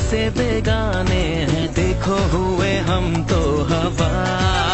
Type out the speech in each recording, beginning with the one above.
से बेगाने हैं। देखो हुए हम तो हवा।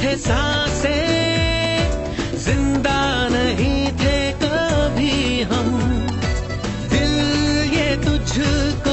तुझको हम। दिल ये वाकिफ